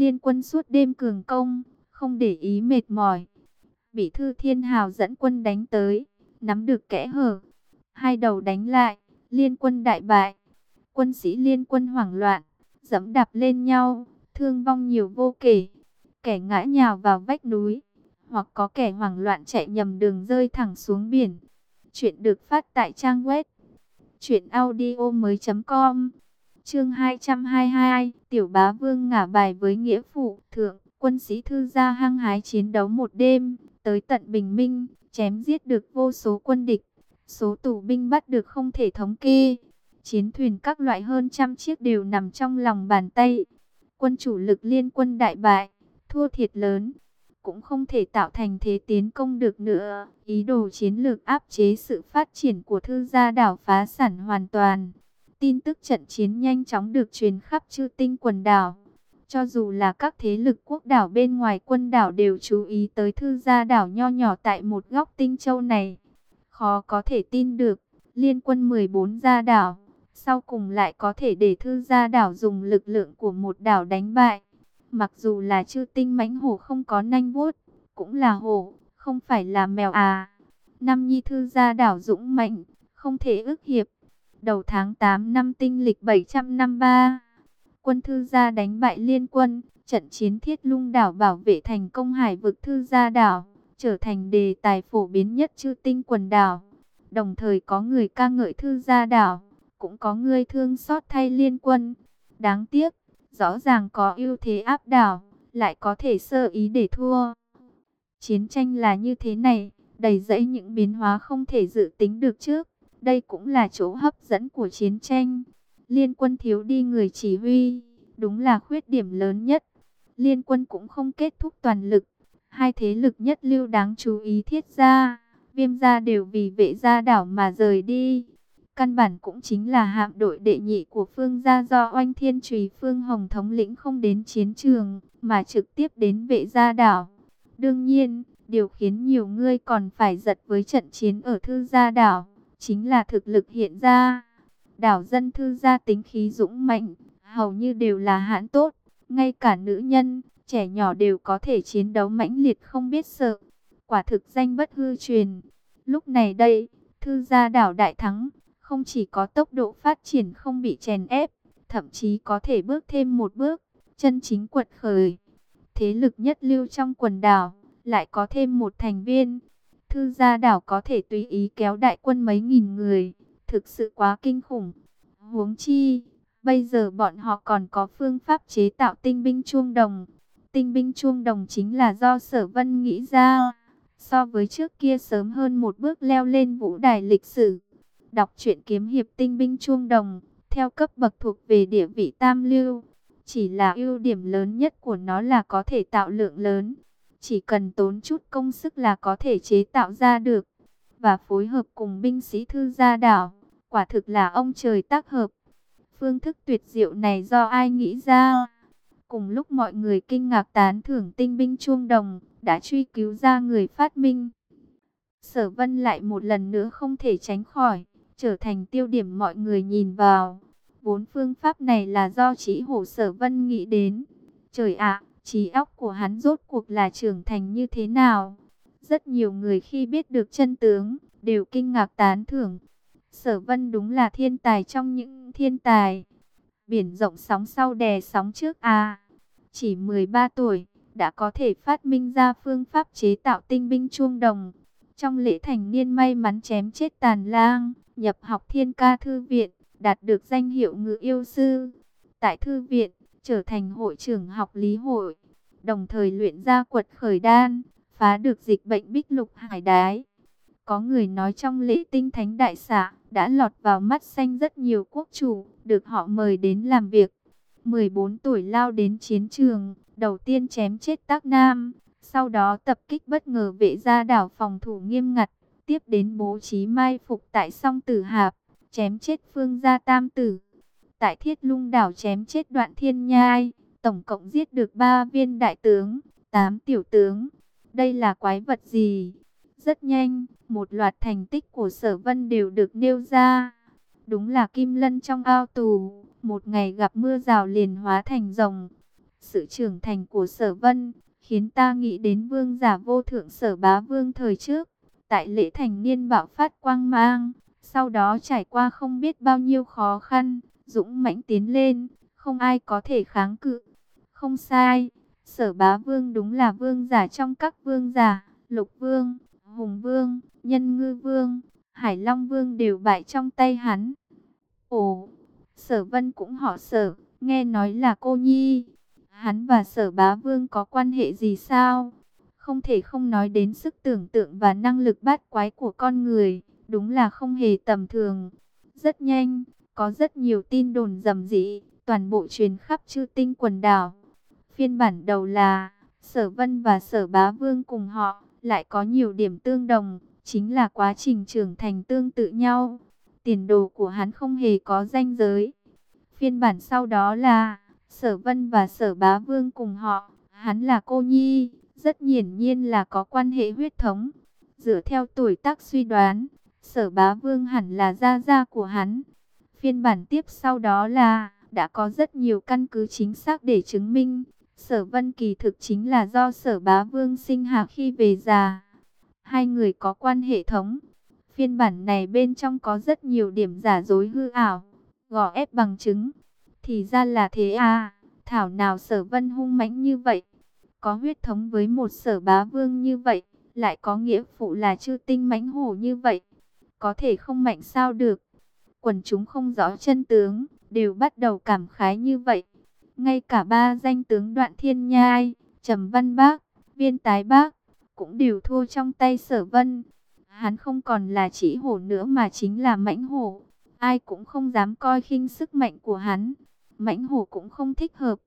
Liên quân suốt đêm cường công, không để ý mệt mỏi. Bị thư thiên hào dẫn quân đánh tới, nắm được kẽ hở. Hai đầu đánh lại, liên quân đại bại. Quân sĩ liên quân hoảng loạn, dẫm đạp lên nhau, thương vong nhiều vô kể. Kẻ ngã nhào vào vách núi, hoặc có kẻ hoảng loạn chạy nhầm đường rơi thẳng xuống biển. Chuyện được phát tại trang web chuyện audio mới.com Chương 222, Tiểu Bá Vương ngả bài với nghĩa phụ, thượng, quân sĩ thư gia hăng hái chiến đấu một đêm, tới tận bình minh, chém giết được vô số quân địch, số tù binh bắt được không thể thống kê. Chiến thuyền các loại hơn trăm chiếc đều nằm trong lòng bàn tay. Quân chủ lực liên quân đại bại, thua thiệt lớn cũng không thể tạo thành thế tiến công được nữa. Ý đồ chiến lược áp chế sự phát triển của thư gia đảo phá sản hoàn toàn. Tin tức trận chiến nhanh chóng được truyền khắp chư tinh quần đảo. Cho dù là các thế lực quốc đảo bên ngoài quân đảo đều chú ý tới thư gia đảo nho nhỏ tại một góc tinh châu này. Khó có thể tin được, liên quân 14 gia đảo, sau cùng lại có thể để thư gia đảo dùng lực lượng của một đảo đánh bại. Mặc dù là chư tinh mãnh hổ không có nanh vuốt, cũng là hổ, không phải là mèo à. Năm nhi thư gia đảo dũng mạnh, không thể ước hiệp. Đầu tháng 8 năm tinh lịch 753, quân thư gia đánh bại liên quân, trận chiến thiết lung đảo bảo vệ thành công hải vực thư gia đảo, trở thành đề tài phổ biến nhất chư tinh quần đảo. Đồng thời có người ca ngợi thư gia đảo, cũng có người thương xót thay liên quân. Đáng tiếc, rõ ràng có ưu thế áp đảo, lại có thể sơ ý để thua. Chiến tranh là như thế này, đầy dẫy những biến hóa không thể dự tính được trước. Đây cũng là chỗ hấp dẫn của chiến tranh. Liên quân thiếu đi người chỉ huy, đúng là khuyết điểm lớn nhất. Liên quân cũng không kết thúc toàn lực. Hai thế lực nhất lưu đáng chú ý thiết gia, viêm gia đều vì vệ gia đảo mà rời đi. Căn bản cũng chính là hạm đội đệ nhị của phương gia do oanh thiên trùy phương hồng thống lĩnh không đến chiến trường, mà trực tiếp đến vệ gia đảo. Đương nhiên, điều khiến nhiều người còn phải giật với trận chiến ở thư gia đảo, chính là thực lực hiện ra. Đảo dân thư gia tính khí dũng mạnh, hầu như đều là hãn tốt, ngay cả nữ nhân, trẻ nhỏ đều có thể chiến đấu mãnh liệt không biết sợ. Quả thực danh bất hư truyền. Lúc này đây, thư gia đảo đại thắng, không chỉ có tốc độ phát triển không bị chèn ép, thậm chí có thể bước thêm một bước, chân chính quật khởi. Thế lực nhất lưu trong quần đảo, lại có thêm một thành viên. Thư gia đảo có thể tùy ý kéo đại quân mấy nghìn người, thực sự quá kinh khủng. Huống chi, bây giờ bọn họ còn có phương pháp chế tạo tinh binh chuông đồng. Tinh binh chuông đồng chính là do sở vân nghĩ ra, so với trước kia sớm hơn một bước leo lên vũ đài lịch sử. Đọc truyện kiếm hiệp tinh binh chuông đồng, theo cấp bậc thuộc về địa vị tam lưu. Chỉ là ưu điểm lớn nhất của nó là có thể tạo lượng lớn. Chỉ cần tốn chút công sức là có thể chế tạo ra được. Và phối hợp cùng binh sĩ thư gia đảo. Quả thực là ông trời tác hợp. Phương thức tuyệt diệu này do ai nghĩ ra? Cùng lúc mọi người kinh ngạc tán thưởng tinh binh chuông đồng, đã truy cứu ra người phát minh. Sở vân lại một lần nữa không thể tránh khỏi trở thành tiêu điểm mọi người nhìn vào. Vốn phương pháp này là do chỉ hổ sở vân nghĩ đến. Trời ạ, trí óc của hắn rốt cuộc là trưởng thành như thế nào? Rất nhiều người khi biết được chân tướng, đều kinh ngạc tán thưởng. Sở vân đúng là thiên tài trong những thiên tài. Biển rộng sóng sau đè sóng trước à. Chỉ 13 tuổi, đã có thể phát minh ra phương pháp chế tạo tinh binh chuông đồng. Trong lễ thành niên may mắn chém chết tàn lang, nhập học thiên ca thư viện, đạt được danh hiệu Ngự yêu sư. Tại thư viện, trở thành hội trưởng học lý hội, đồng thời luyện ra quật khởi đan, phá được dịch bệnh bích lục hải đái. Có người nói trong lễ tinh thánh đại xã đã lọt vào mắt xanh rất nhiều quốc chủ, được họ mời đến làm việc. 14 tuổi lao đến chiến trường, đầu tiên chém chết tác nam, sau đó tập kích bất ngờ vệ gia đảo phòng thủ nghiêm ngặt, tiếp đến bố trí mai phục tại song tử hạp, chém chết phương gia tam tử. Tại thiết lung đảo chém chết đoạn thiên nhai, tổng cộng giết được 3 viên đại tướng, 8 tiểu tướng. Đây là quái vật gì? Rất nhanh, một loạt thành tích của sở vân đều được nêu ra. Đúng là kim lân trong ao tù, một ngày gặp mưa rào liền hóa thành rồng. Sự trưởng thành của sở vân, khiến ta nghĩ đến vương giả vô thượng sở bá vương thời trước. Tại lễ thành niên bạo phát quang mang, sau đó trải qua không biết bao nhiêu khó khăn, dũng mãnh tiến lên, không ai có thể kháng cự. Không sai, sở bá vương đúng là vương giả trong các vương giả, lục vương, hùng vương, nhân ngư vương, hải long vương đều bại trong tay hắn. Ồ, sở vân cũng họ sở, nghe nói là cô nhi. Hắn và sở bá vương có quan hệ gì sao? Không thể không nói đến sức tưởng tượng và năng lực bát quái của con người, đúng là không hề tầm thường. Rất nhanh, có rất nhiều tin đồn rầm rĩ, toàn bộ truyền khắp chư tinh quần đảo. Phiên bản đầu là, sở vân và sở bá vương cùng họ, lại có nhiều điểm tương đồng, chính là quá trình trưởng thành tương tự nhau. Tiền đồ của hắn không hề có danh giới. Phiên bản sau đó là, sở vân và sở bá vương cùng họ, hắn là cô nhi, rất hiển nhiên là có quan hệ huyết thống. Dựa theo tuổi tác suy đoán, sở bá vương hẳn là gia gia của hắn. Phiên bản tiếp sau đó là, đã có rất nhiều căn cứ chính xác để chứng minh, sở vân kỳ thực chính là do sở bá vương sinh hạ khi về già. Hai người có quan hệ thống. Phiên bản này bên trong có rất nhiều điểm giả dối hư ảo, gò ép bằng chứng. Thì ra là thế à, thảo nào sở vân hung mãnh như vậy có huyết thống với một sở bá vương như vậy, lại có nghĩa phụ là chư tinh mãnh hổ như vậy, có thể không mạnh sao được. Quần chúng không rõ chân tướng, đều bắt đầu cảm khái như vậy. Ngay cả ba danh tướng đoạn thiên nhai, trầm văn bác, viên tái bác, cũng đều thua trong tay sở vân. Hắn không còn là chỉ hổ nữa mà chính là mãnh hổ. Ai cũng không dám coi khinh sức mạnh của hắn. Mãnh hổ cũng không thích hợp.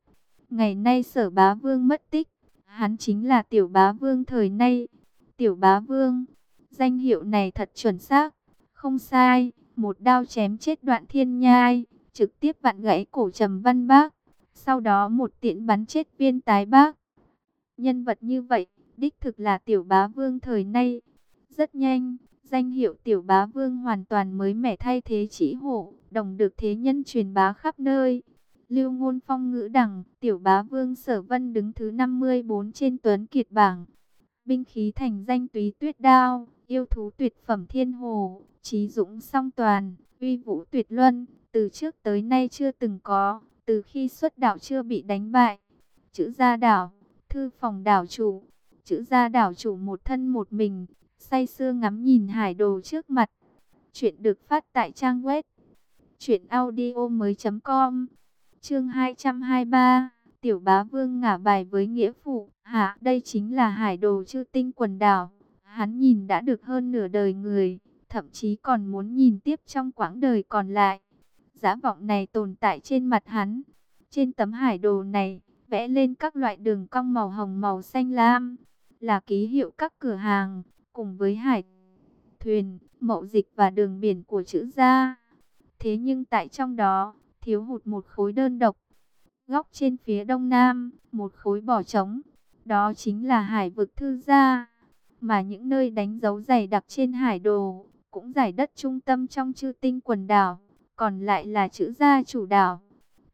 Ngày nay sở bá vương mất tích. Hắn chính là tiểu bá vương thời nay. Tiểu bá vương, danh hiệu này thật chuẩn xác, không sai. Một đao chém chết đoạn thiên nhai, trực tiếp vặn gãy cổ trầm văn bác. Sau đó một tiện bắn chết viên tái bác. Nhân vật như vậy, đích thực là tiểu bá vương thời nay. Rất nhanh, danh hiệu tiểu bá vương hoàn toàn mới mẻ thay thế chỉ hộ, đồng được thế nhân truyền bá khắp nơi. Lưu Ngôn Phong ngữ đẳng, tiểu bá vương sở vân đứng thứ 54 trên tuấn kiệt bảng. Binh khí thành danh túy tuyết đao, yêu thú tuyệt phẩm thiên hồ, trí dũng song toàn, uy vũ tuyệt luân, từ trước tới nay chưa từng có, từ khi xuất đảo chưa bị đánh bại. Chữ gia đảo, thư phòng đảo chủ, chữ gia đảo chủ một thân một mình, say sưa ngắm nhìn hải đồ trước mặt. Chuyện được phát tại trang web chuyện audio mới.com Chương 223, Tiểu Bá Vương ngả bài với nghĩa phụ, hả, đây chính là hải đồ chư tinh quần đảo. Hắn nhìn đã được hơn nửa đời người, thậm chí còn muốn nhìn tiếp trong quãng đời còn lại. Giá vọng này tồn tại trên mặt hắn. Trên tấm hải đồ này, vẽ lên các loại đường cong màu hồng màu xanh lam, là ký hiệu các cửa hàng, cùng với hải thuyền, mậu dịch và đường biển của chữ gia. Thế nhưng tại trong đó, thiếu hụt một khối đơn độc. Góc trên phía đông nam, một khối bỏ trống, đó chính là hải vực thư gia. Mà những nơi đánh dấu dày đặc trên hải đồ, cũng giải đất trung tâm trong chư tinh quần đảo, còn lại là chữ gia chủ đảo.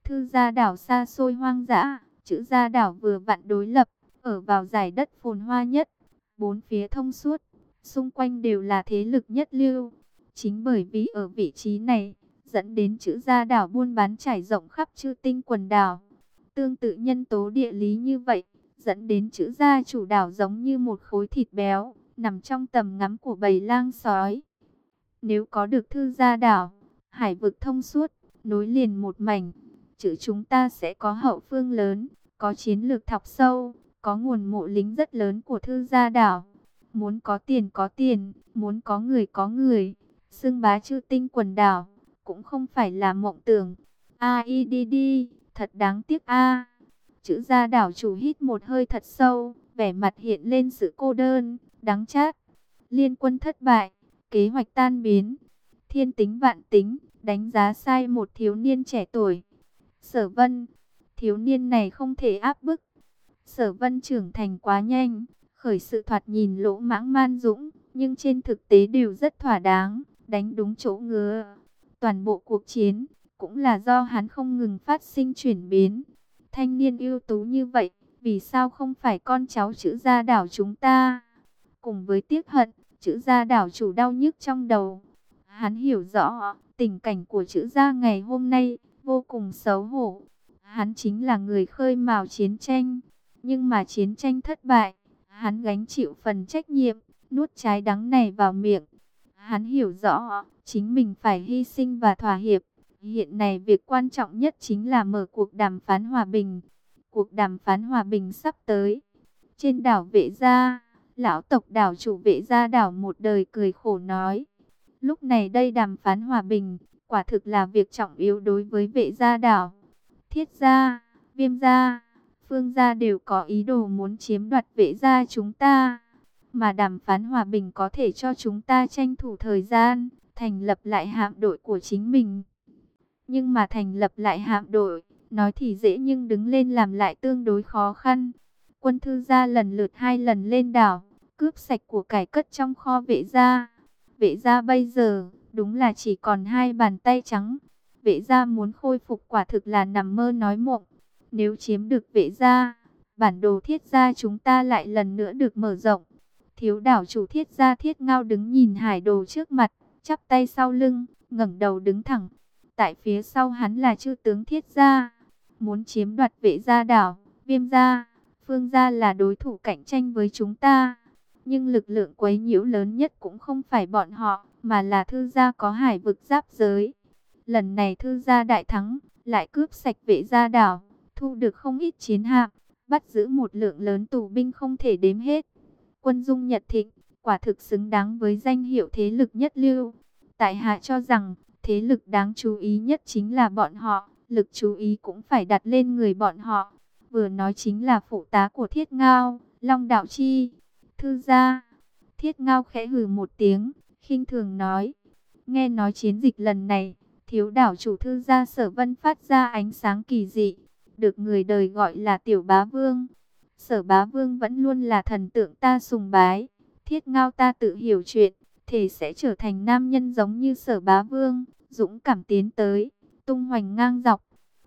Thư gia đảo xa xôi hoang dã, chữ gia đảo vừa vặn đối lập, ở vào giải đất phồn hoa nhất, bốn phía thông suốt, xung quanh đều là thế lực nhất lưu. Chính bởi vì ở vị trí này, dẫn đến chữ gia đảo buôn bán trải rộng khắp chư tinh quần đảo. Tương tự nhân tố địa lý như vậy, dẫn đến chữ gia chủ đảo giống như một khối thịt béo, nằm trong tầm ngắm của bầy lang sói. Nếu có được thư gia đảo, hải vực thông suốt, nối liền một mảnh, chữ chúng ta sẽ có hậu phương lớn, có chiến lược thọc sâu, có nguồn mộ lính rất lớn của thư gia đảo. Muốn có tiền có tiền, muốn có người có người, xưng bá chư tinh quần đảo cũng không phải là mộng tưởng. AIDD, thật đáng tiếc a. Chữ gia đảo chủ hít một hơi thật sâu, vẻ mặt hiện lên sự cô đơn, đáng chát. Liên quân thất bại, kế hoạch tan biến, thiên tính vạn tính, đánh giá sai một thiếu niên trẻ tuổi. Sở vân, thiếu niên này không thể áp bức. Sở vân trưởng thành quá nhanh, khởi sự thoạt nhìn lỗ mãng man dũng, nhưng trên thực tế đều rất thỏa đáng, đánh đúng chỗ ngứa. Toàn bộ cuộc chiến cũng là do hắn không ngừng phát sinh chuyển biến. thanh niên ưu tú như vậy, vì sao không phải con cháu chữ gia đảo chúng ta? Cùng với tiếc hận, chữ gia đảo chủ đau nhức trong đầu. Hắn hiểu rõ, tình cảnh của chữ gia ngày hôm nay, vô cùng xấu hổ. Hắn chính là người khơi mào chiến tranh, nhưng mà chiến tranh thất bại, hắn gánh chịu phần trách nhiệm, nuốt trái đắng này vào miệng. Hắn hiểu rõ, chính mình phải hy sinh và thỏa hiệp. Hiện nay việc quan trọng nhất chính là mở cuộc đàm phán hòa bình. Cuộc đàm phán hòa bình sắp tới. Trên đảo Vệ Gia, lão tộc đảo chủ Vệ Gia đảo một đời cười khổ nói. Lúc này đây đàm phán hòa bình, quả thực là việc trọng yếu đối với Vệ Gia đảo. Thiết Gia, Viêm Gia, Phương Gia đều có ý đồ muốn chiếm đoạt Vệ Gia chúng ta. Mà đàm phán hòa bình có thể cho chúng ta tranh thủ thời gian, thành lập lại hạm đội của chính mình. Nhưng mà thành lập lại hạm đội, nói thì dễ nhưng đứng lên làm lại tương đối khó khăn. Quân thư gia lần lượt hai lần lên đảo, cướp sạch của cải cất trong kho vệ gia. Vệ gia bây giờ, đúng là chỉ còn hai bàn tay trắng. Vệ gia muốn khôi phục quả thực là nằm mơ nói mộng. Nếu chiếm được vệ gia, bản đồ thiết gia chúng ta lại lần nữa được mở rộng. Thiếu đảo chủ thiết gia thiết ngao đứng nhìn hải đồ trước mặt, chắp tay sau lưng, ngẩng đầu đứng thẳng. Tại phía sau hắn là chư tướng thiết gia, muốn chiếm đoạt vệ gia đảo, viêm gia, phương gia là đối thủ cạnh tranh với chúng ta. Nhưng lực lượng quấy nhiễu lớn nhất cũng không phải bọn họ, mà là thư gia có hải vực giáp giới. Lần này thư gia đại thắng, lại cướp sạch vệ gia đảo, thu được không ít chiến hạm, bắt giữ một lượng lớn tù binh không thể đếm hết. Quân dung nhật thịnh, quả thực xứng đáng với danh hiệu thế lực nhất lưu. Tại hạ cho rằng, thế lực đáng chú ý nhất chính là bọn họ, lực chú ý cũng phải đặt lên người bọn họ. Vừa nói chính là phụ tá của Thiết Ngao, Long Đạo Chi, Thư Gia. Thiết Ngao khẽ hừ một tiếng, khinh thường nói. Nghe nói chiến dịch lần này, thiếu đảo chủ Thư Gia Sở Vân phát ra ánh sáng kỳ dị, được người đời gọi là Tiểu Bá Vương. Sở Bá Vương vẫn luôn là thần tượng ta sùng bái. Thiết Ngao ta tự hiểu chuyện, thể sẽ trở thành nam nhân giống như Sở Bá Vương, dũng cảm tiến tới, tung hoành ngang dọc.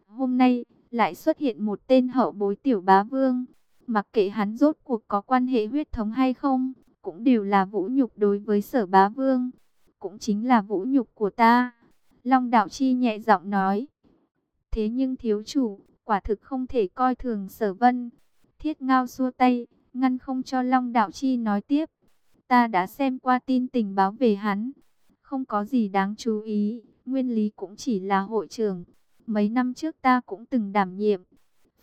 Hôm nay, lại xuất hiện một tên hậu bối tiểu bá vương. Mặc kệ hắn rốt cuộc có quan hệ huyết thống hay không, cũng đều là vũ nhục đối với sở bá vương. Cũng chính là vũ nhục của ta. Long đạo chi nhẹ giọng nói. Thế nhưng thiếu chủ, quả thực không thể coi thường sở vân. Thiết ngao xua tay, ngăn không cho Long đạo chi nói tiếp. Ta đã xem qua tin tình báo về hắn. Không có gì đáng chú ý, nguyên lý cũng chỉ là hội trưởng Mấy năm trước ta cũng từng đảm nhiệm.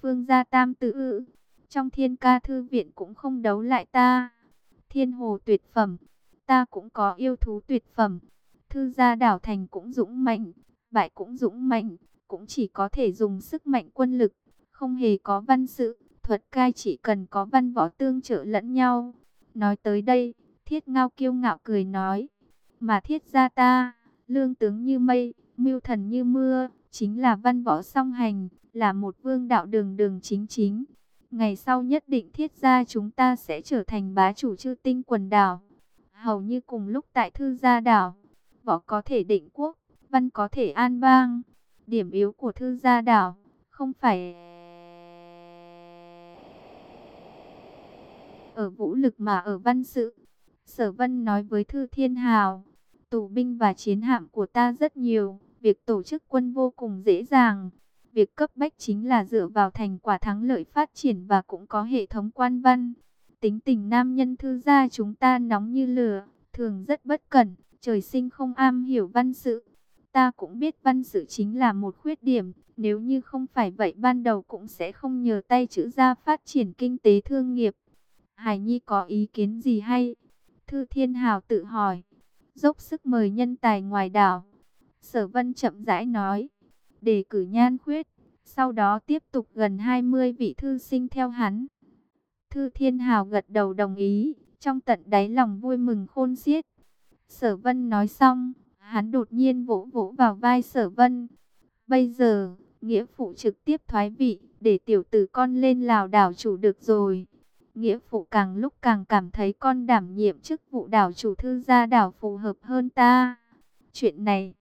Phương gia tam tự ư. Trong thiên ca thư viện cũng không đấu lại ta. Thiên hồ tuyệt phẩm. Ta cũng có yêu thú tuyệt phẩm. Thư gia đảo thành cũng dũng mạnh. Bại cũng dũng mạnh. Cũng chỉ có thể dùng sức mạnh quân lực. Không hề có văn sự. Thuật cai chỉ cần có văn võ tương trợ lẫn nhau. Nói tới đây, thiết ngao kiêu ngạo cười nói. Mà thiết gia ta, lương tướng như mây, mưu thần như mưa, chính là văn võ song hành, là một vương đạo đường đường chính chính. Ngày sau nhất định thiết gia chúng ta sẽ trở thành bá chủ chư tinh quần đảo. Hầu như cùng lúc tại thư gia đảo, võ có thể định quốc, văn có thể an bang. Điểm yếu của thư gia đảo, không phải ở vũ lực mà ở văn sự. Sở vân nói với Thư Thiên Hào, tù binh và chiến hạm của ta rất nhiều Việc tổ chức quân vô cùng dễ dàng. Việc cấp bách chính là dựa vào thành quả thắng lợi phát triển và cũng có hệ thống quan văn. Tính tình nam nhân thư gia chúng ta nóng như lửa, thường rất bất cẩn, trời sinh không am hiểu văn sự. Ta cũng biết văn sự chính là một khuyết điểm, nếu như không phải vậy ban đầu cũng sẽ không nhờ tay chữ gia phát triển kinh tế thương nghiệp. Hải Nhi có ý kiến gì hay? Thư Thiên Hào tự hỏi, dốc sức mời nhân tài ngoài đảo. Sở Vân chậm rãi nói, đề cử nhan khuyết, sau đó tiếp tục gần 20 vị thư sinh theo hắn. Thư Thiên Hào gật đầu đồng ý, trong tận đáy lòng vui mừng khôn xiết. Sở Vân nói xong, hắn đột nhiên vỗ vỗ vào vai Sở Vân. Bây giờ, nghĩa phụ trực tiếp thoái vị, để tiểu tử con lên lào đảo chủ được rồi. Nghĩa phụ càng lúc càng cảm thấy con đảm nhiệm chức vụ đảo chủ thư gia đảo phù hợp hơn ta. Chuyện này,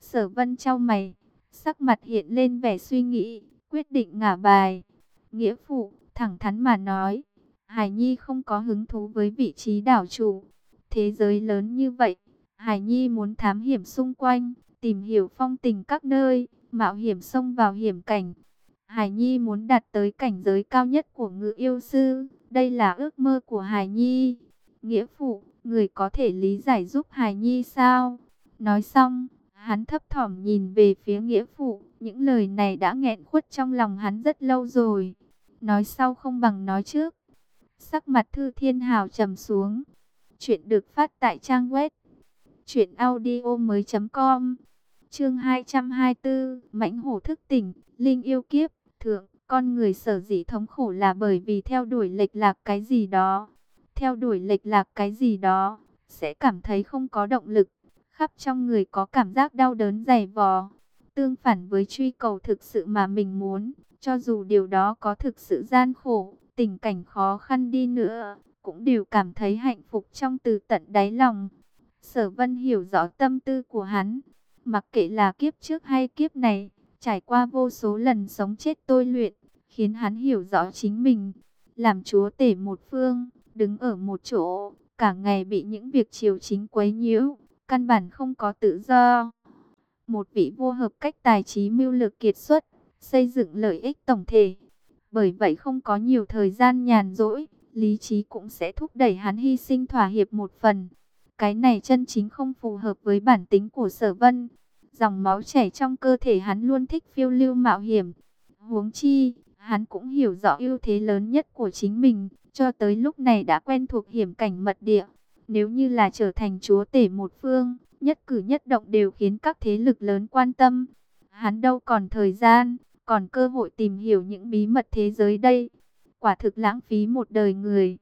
Sở vân trao mày, sắc mặt hiện lên vẻ suy nghĩ, quyết định ngả bài. Nghĩa phụ, thẳng thắn mà nói, Hải Nhi không có hứng thú với vị trí đảo chủ. Thế giới lớn như vậy, Hải Nhi muốn thám hiểm xung quanh, tìm hiểu phong tình các nơi, mạo hiểm xông vào hiểm cảnh. Hải Nhi muốn đạt tới cảnh giới cao nhất của ngự yêu sư, đây là ước mơ của Hải Nhi. Nghĩa phụ, người có thể lý giải giúp Hải Nhi sao? Nói xong, hắn thấp thỏm nhìn về phía nghĩa phụ, những lời này đã nghẹn khuất trong lòng hắn rất lâu rồi. Nói sau không bằng nói trước. Sắc mặt Thư Thiên Hào trầm xuống. Chuyện được phát tại trang web truyện audio mới .com Chương 224, Mãnh hổ thức tỉnh, linh yêu kiếp, thượng, con người sở dĩ thống khổ là bởi vì theo đuổi lệch lạc cái gì đó. Theo đuổi lệch lạc cái gì đó, sẽ cảm thấy không có động lực, khắp trong người có cảm giác đau đớn dày vò. Tương phản với truy cầu thực sự mà mình muốn, cho dù điều đó có thực sự gian khổ, tình cảnh khó khăn đi nữa, cũng đều cảm thấy hạnh phúc trong từ tận đáy lòng. Sở Vân hiểu rõ tâm tư của hắn, mặc kệ là kiếp trước hay kiếp này, trải qua vô số lần sống chết tôi luyện, khiến hắn hiểu rõ chính mình, làm chúa tể một phương, đứng ở một chỗ, cả ngày bị những việc triều chính quấy nhiễu, căn bản không có tự do. Một vị vua hợp cách tài trí mưu lược kiệt xuất, xây dựng lợi ích tổng thể. Bởi vậy không có nhiều thời gian nhàn rỗi, lý trí cũng sẽ thúc đẩy hắn hy sinh thỏa hiệp một phần. Cái này chân chính không phù hợp với bản tính của sở vân. Dòng máu chảy trong cơ thể hắn luôn thích phiêu lưu mạo hiểm. Huống chi, hắn cũng hiểu rõ ưu thế lớn nhất của chính mình, cho tới lúc này đã quen thuộc hiểm cảnh mật địa. Nếu như là trở thành chúa tể một phương, nhất cử nhất động đều khiến các thế lực lớn quan tâm. Hắn đâu còn thời gian, còn cơ hội tìm hiểu những bí mật thế giới đây. Quả thực lãng phí một đời người.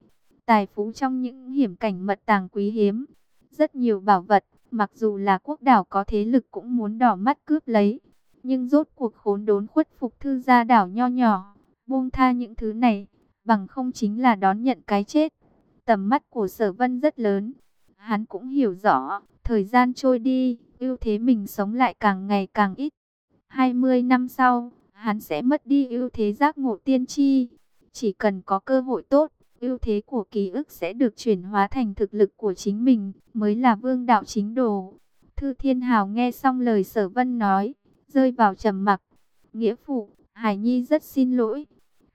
Tài phú trong những hiểm cảnh mật tàng quý hiếm. Rất nhiều bảo vật, mặc dù là quốc đảo có thế lực cũng muốn đỏ mắt cướp lấy. Nhưng rốt cuộc khốn đốn khuất phục thư gia đảo nho nhỏ. Buông tha những thứ này, bằng không chính là đón nhận cái chết. Tầm mắt của sở vân rất lớn. Hắn cũng hiểu rõ, thời gian trôi đi, ưu thế mình sống lại càng ngày càng ít. 20 năm sau, hắn sẽ mất đi ưu thế giác ngộ tiên tri. Chỉ cần có cơ hội tốt, ưu thế của ký ức sẽ được chuyển hóa thành thực lực của chính mình, mới là vương đạo chính đồ. Thư Thiên Hào nghe xong lời sở vân nói, rơi vào trầm mặc. Nghĩa phụ, Hải Nhi rất xin lỗi.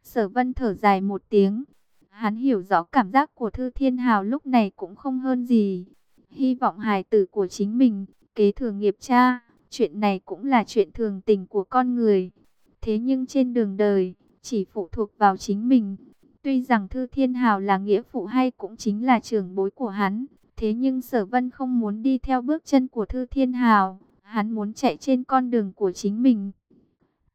Sở vân thở dài một tiếng. Hắn hiểu rõ cảm giác của Thư Thiên Hào lúc này cũng không hơn gì. Hy vọng hài tử của chính mình, kế thừa nghiệp cha, chuyện này cũng là chuyện thường tình của con người. Thế nhưng trên đường đời, chỉ phụ thuộc vào chính mình. Tuy rằng Thư Thiên Hào là nghĩa phụ hay cũng chính là trưởng bối của hắn, thế nhưng Sở Vân không muốn đi theo bước chân của Thư Thiên Hào, hắn muốn chạy trên con đường của chính mình.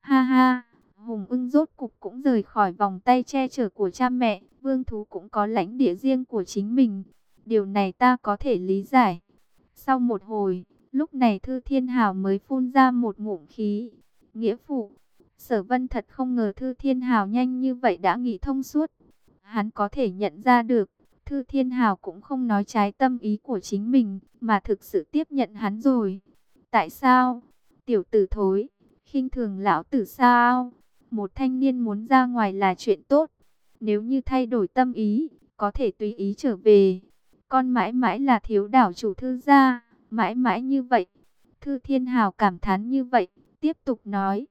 Ha ha, Hùng ưng rốt cục cũng rời khỏi vòng tay che chở của cha mẹ, vương thú cũng có lãnh địa riêng của chính mình. Điều này ta có thể lý giải. Sau một hồi, lúc này Thư Thiên Hào mới phun ra một ngụm khí. Nghĩa phụ, Sở Vân thật không ngờ Thư Thiên Hào nhanh như vậy đã nghĩ thông suốt. Hắn có thể nhận ra được, Thư Thiên Hào cũng không nói trái tâm ý của chính mình, mà thực sự tiếp nhận hắn rồi. Tại sao? Tiểu tử thối, khinh thường lão tử sao? Một thanh niên muốn ra ngoài là chuyện tốt. Nếu như thay đổi tâm ý, có thể tùy ý trở về. Con mãi mãi là thiếu đảo chủ thư gia, mãi mãi như vậy. Thư Thiên Hào cảm thán như vậy, tiếp tục nói.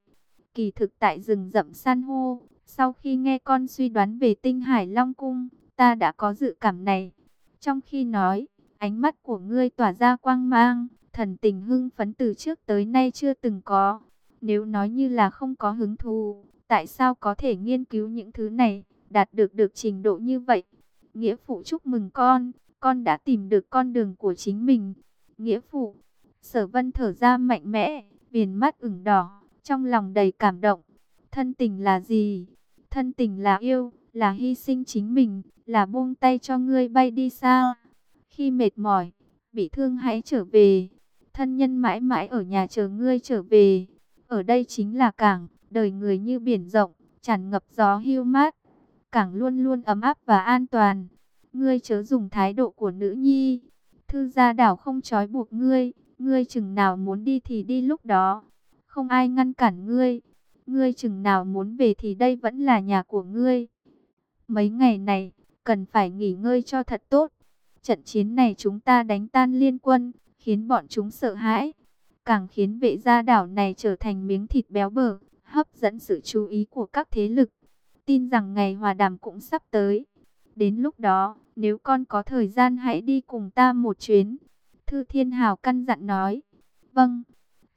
Kỳ thực tại rừng rậm san hô, sau khi nghe con suy đoán về tinh hải long cung, ta đã có dự cảm này. Trong khi nói, ánh mắt của ngươi tỏa ra quang mang, thần tình hưng phấn từ trước tới nay chưa từng có. Nếu nói như là không có hứng thú, tại sao có thể nghiên cứu những thứ này, đạt được được trình độ như vậy? Nghĩa phụ chúc mừng con, con đã tìm được con đường của chính mình. Nghĩa phụ, sở vân thở ra mạnh mẽ, viền mắt ửng đỏ, trong lòng đầy cảm động. Thân tình là gì? Thân tình là yêu, là hy sinh chính mình, là buông tay cho ngươi bay đi xa. Khi mệt mỏi, bị thương hãy trở về. Thân nhân mãi mãi ở nhà chờ ngươi trở về. Ở đây chính là cảng, đời người như biển rộng, tràn ngập gió hưu mát. Cảng luôn luôn ấm áp và an toàn. Ngươi chớ dùng thái độ của nữ nhi. Thư gia đảo không trói buộc ngươi. Ngươi chừng nào muốn đi thì đi lúc đó. Không ai ngăn cản ngươi. Ngươi chừng nào muốn về thì đây vẫn là nhà của ngươi. Mấy ngày này, cần phải nghỉ ngơi cho thật tốt. Trận chiến này chúng ta đánh tan liên quân, khiến bọn chúng sợ hãi. Càng khiến vệ gia đảo này trở thành miếng thịt béo bở, hấp dẫn sự chú ý của các thế lực. Tin rằng ngày hòa đàm cũng sắp tới. Đến lúc đó, nếu con có thời gian hãy đi cùng ta một chuyến. Thư Thiên Hào căn dặn nói. Vâng.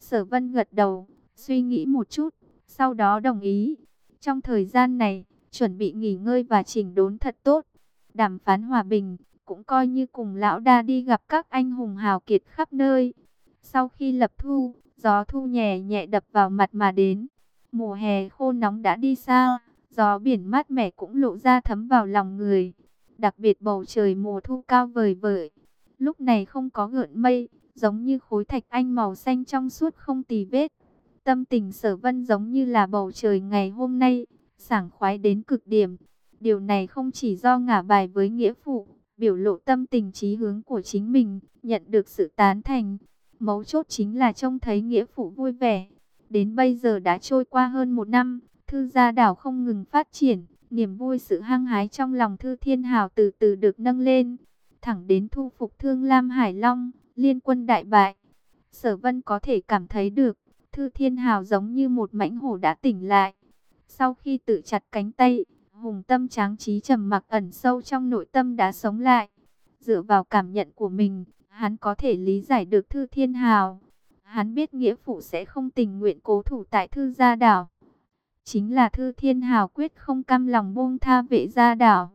Sở Vân gật đầu, suy nghĩ một chút, sau đó đồng ý. Trong thời gian này, chuẩn bị nghỉ ngơi và chỉnh đốn thật tốt. Đàm phán hòa bình, cũng coi như cùng lão đa đi gặp các anh hùng hào kiệt khắp nơi. Sau khi lập thu, gió thu nhẹ nhẹ đập vào mặt mà đến. Mùa hè khô nóng đã đi xa, gió biển mát mẻ cũng lộ ra thấm vào lòng người. Đặc biệt bầu trời mùa thu cao vời vợi. Lúc này không có gợn mây, giống như khối thạch anh màu xanh trong suốt không tì vết. Tâm tình sở vân giống như là bầu trời ngày hôm nay, sảng khoái đến cực điểm. Điều này không chỉ do ngả bài với nghĩa phụ, biểu lộ tâm tình trí hướng của chính mình, nhận được sự tán thành. Mấu chốt chính là trông thấy nghĩa phụ vui vẻ. Đến bây giờ đã trôi qua hơn một năm, thư gia đảo không ngừng phát triển, niềm vui sự hăng hái trong lòng thư thiên hào từ từ được nâng lên. Thẳng đến thu phục thương Lam Hải Long, liên quân đại bại. Sở vân có thể cảm thấy được, thư thiên hào giống như một mãnh hổ đã tỉnh lại. Sau khi tự chặt cánh tay, hùng tâm tráng trí trầm mặc ẩn sâu trong nội tâm đã sống lại. Dựa vào cảm nhận của mình, hắn có thể lý giải được Thư Thiên Hào. Hắn biết nghĩa phụ sẽ không tình nguyện cố thủ tại Thư Gia Đảo. Chính là Thư Thiên Hào quyết không cam lòng buông tha vệ Gia Đảo.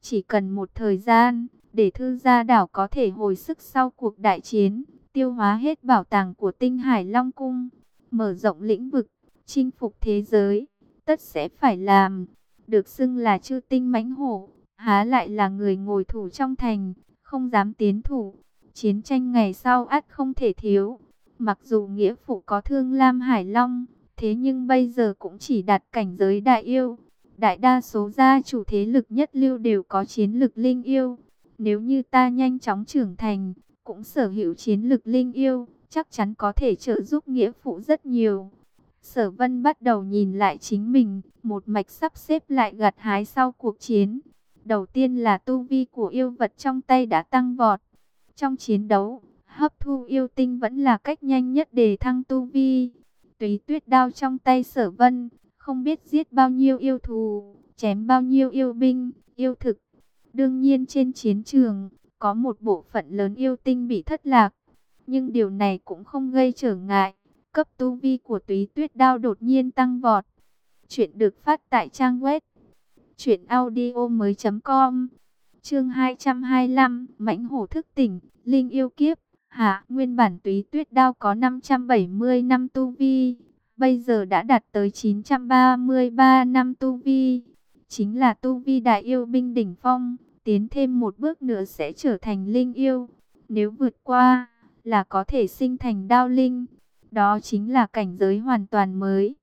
Chỉ cần một thời gian, để Thư Gia Đảo có thể hồi sức sau cuộc đại chiến, tiêu hóa hết bảo tàng của tinh Hải Long Cung, mở rộng lĩnh vực, chinh phục thế giới, tất sẽ phải làm. Được xưng là chư tinh mãnh hổ, há lại là người ngồi thủ trong thành, không dám tiến thủ. Chiến tranh ngày sau ắt không thể thiếu. Mặc dù nghĩa phụ có thương Lam Hải Long, thế nhưng bây giờ cũng chỉ đặt cảnh giới đại yêu. Đại đa số gia chủ thế lực nhất lưu đều có chiến lực linh yêu. Nếu như ta nhanh chóng trưởng thành, cũng sở hữu chiến lực linh yêu, chắc chắn có thể trợ giúp nghĩa phụ rất nhiều. Sở vân bắt đầu nhìn lại chính mình, một mạch sắp xếp lại gặt hái sau cuộc chiến. Đầu tiên là tu vi của yêu vật trong tay đã tăng vọt. Trong chiến đấu, hấp thu yêu tinh vẫn là cách nhanh nhất để thăng tu vi. Tuy tuyết đao trong tay sở vân, không biết giết bao nhiêu yêu thù, chém bao nhiêu yêu binh, yêu thực. Đương nhiên trên chiến trường, có một bộ phận lớn yêu tinh bị thất lạc. Nhưng điều này cũng không gây trở ngại. Cấp tu vi của túy tuyết đao đột nhiên tăng vọt. Chuyện được phát tại trang web. Chuyện audio mới.com Chương 225 Mãnh hổ thức tỉnh, Linh yêu kiếp. Hạ, nguyên bản túy tuyết đao có 570 năm tu vi. Bây giờ đã đạt tới 933 năm tu vi. Chính là tu vi đại yêu binh đỉnh phong. Tiến thêm một bước nữa sẽ trở thành linh yêu. Nếu vượt qua, là có thể sinh thành đao linh. Đó chính là cảnh giới hoàn toàn mới.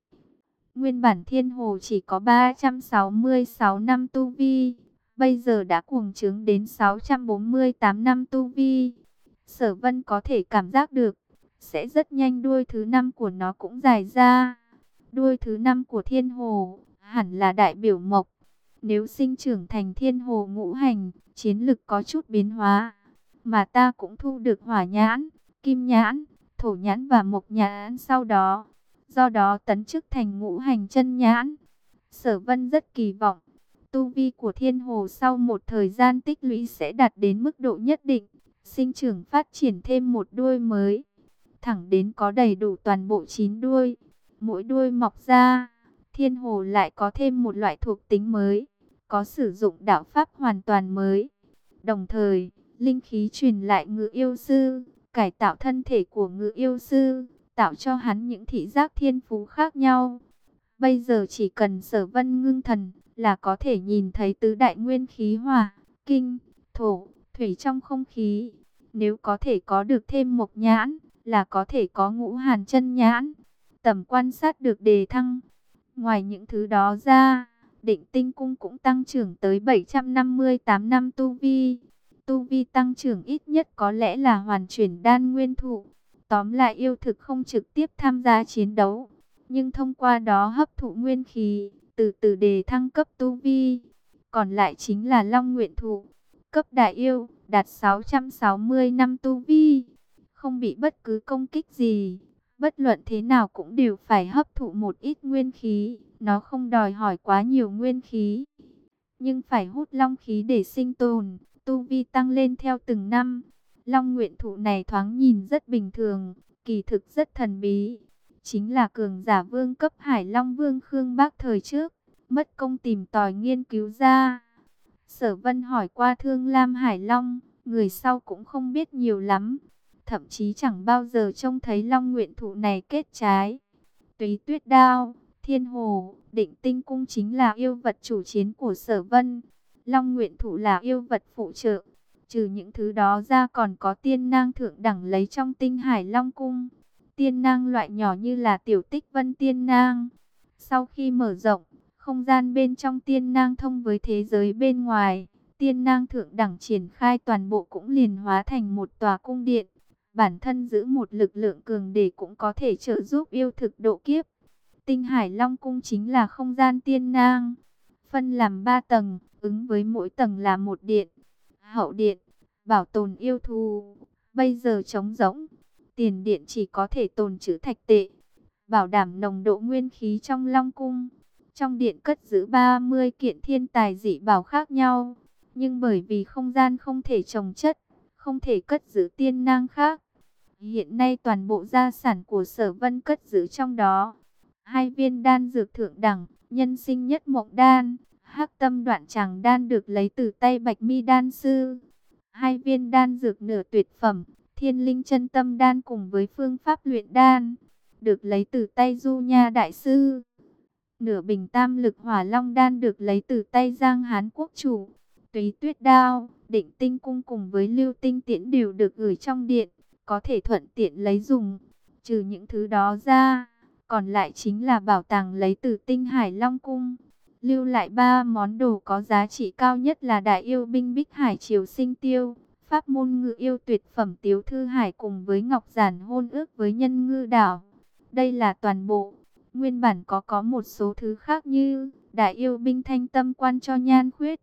Nguyên bản thiên hồ chỉ có 366 năm tu vi. Bây giờ đã cuồng trướng đến 648 năm tu vi. Sở vân có thể cảm giác được. Sẽ rất nhanh đuôi thứ năm của nó cũng dài ra. Đuôi thứ năm của thiên hồ hẳn là đại biểu mộc. Nếu sinh trưởng thành thiên hồ ngũ hành, chiến lực có chút biến hóa. Mà ta cũng thu được hỏa nhãn, kim nhãn, thổ nhãn và mộc nhãn sau đó. Do đó tấn chức thành ngũ hành chân nhãn. Sở vân rất kỳ vọng. Tu vi của thiên hồ sau một thời gian tích lũy sẽ đạt đến mức độ nhất định. Sinh trưởng phát triển thêm một đuôi mới. Thẳng đến có đầy đủ toàn bộ chín đuôi. Mỗi đuôi mọc ra, thiên hồ lại có thêm một loại thuộc tính mới. Có sử dụng đạo pháp hoàn toàn mới. Đồng thời, linh khí truyền lại ngự yêu sư, cải tạo thân thể của ngự yêu sư, tạo cho hắn những thị giác thiên phú khác nhau. Bây giờ chỉ cần sở vân ngưng thần là có thể nhìn thấy tứ đại nguyên khí hỏa, kinh, thổ, thủy trong không khí. Nếu có thể có được thêm một nhãn là có thể có ngũ hàn chân nhãn. Tầm quan sát được đề thăng. Ngoài những thứ đó ra, định tinh cung cũng tăng trưởng tới 758 năm tu vi. Tu vi tăng trưởng ít nhất có lẽ là hoàn chuyển đan nguyên thụ. Tóm lại yêu thực không trực tiếp tham gia chiến đấu. nhưng thông qua đó hấp thụ nguyên khí, từ từ đề thăng cấp tu vi. Còn lại chính là Long Nguyện Thụ, cấp đại yêu, đạt 660 năm tu vi, không bị bất cứ công kích gì. Bất luận thế nào cũng đều phải hấp thụ một ít nguyên khí, nó không đòi hỏi quá nhiều nguyên khí. Nhưng phải hút long khí để sinh tồn, tu vi tăng lên theo từng năm. Long nguyện thụ này thoáng nhìn rất bình thường, kỳ thực rất thần bí. Chính là cường giả vương cấp Hải Long Vương Khương Bác thời trước, mất công tìm tòi nghiên cứu ra. Sở Vân hỏi qua Thương Lam Hải Long, người sau cũng không biết nhiều lắm, thậm chí chẳng bao giờ trông thấy Long Nguyện Thụ này kết trái. Tuy Tuyết Đao, Thiên Hồ, Định Tinh Cung chính là yêu vật chủ chiến của Sở Vân. Long Nguyện Thụ là yêu vật phụ trợ. Trừ những thứ đó ra còn có tiên nang thượng đẳng lấy trong tinh hải Long Cung. Tiên nang loại nhỏ như là tiểu tích vân tiên nang. Sau khi mở rộng, không gian bên trong tiên nang thông với thế giới bên ngoài. Tiên nang thượng đẳng triển khai toàn bộ cũng liền hóa thành một tòa cung điện. Bản thân giữ một lực lượng cường để cũng có thể trợ giúp yêu thực độ kiếp. Tinh Hải Long Cung chính là không gian tiên nang. Phân làm ba tầng, ứng với mỗi tầng là một điện. Hậu điện, bảo tồn yêu thu Bây giờ trống rỗng, tiền điện chỉ có thể tồn trữ thạch tệ. Bảo đảm nồng độ nguyên khí trong Long Cung. Trong điện cất giữ 30 kiện thiên tài dị bảo khác nhau. Nhưng bởi vì không gian không thể trồng chất, không thể cất giữ tiên năng khác. Hiện nay toàn bộ gia sản của sở vân cất giữ trong đó. Hai viên đan dược thượng đẳng, nhân sinh nhất mộng đan, hắc tâm đoạn tràng đan được lấy từ tay bạch mi đan sư. Hai viên đan dược nửa tuyệt phẩm, thiên linh chân tâm đan cùng với phương pháp luyện đan, được lấy từ tay du nha đại sư. Nửa bình tam lực hỏa long đan được lấy từ tay Giang Hán quốc chủ. Túy tuyết đao, định tinh cung cùng với lưu tinh tiễn đều được gửi trong điện, có thể thuận tiện lấy dùng. Trừ những thứ đó ra, còn lại chính là bảo tàng lấy từ tinh hải long cung. Lưu lại ba món đồ có giá trị cao nhất là đại yêu binh bích hải triều sinh tiêu, pháp môn ngự yêu tuyệt phẩm tiếu thư hải cùng với ngọc giản hôn ước với nhân ngư đảo. Đây là toàn bộ. Nguyên bản có có một số thứ khác như đại yêu binh thanh tâm quan cho nhan khuyết,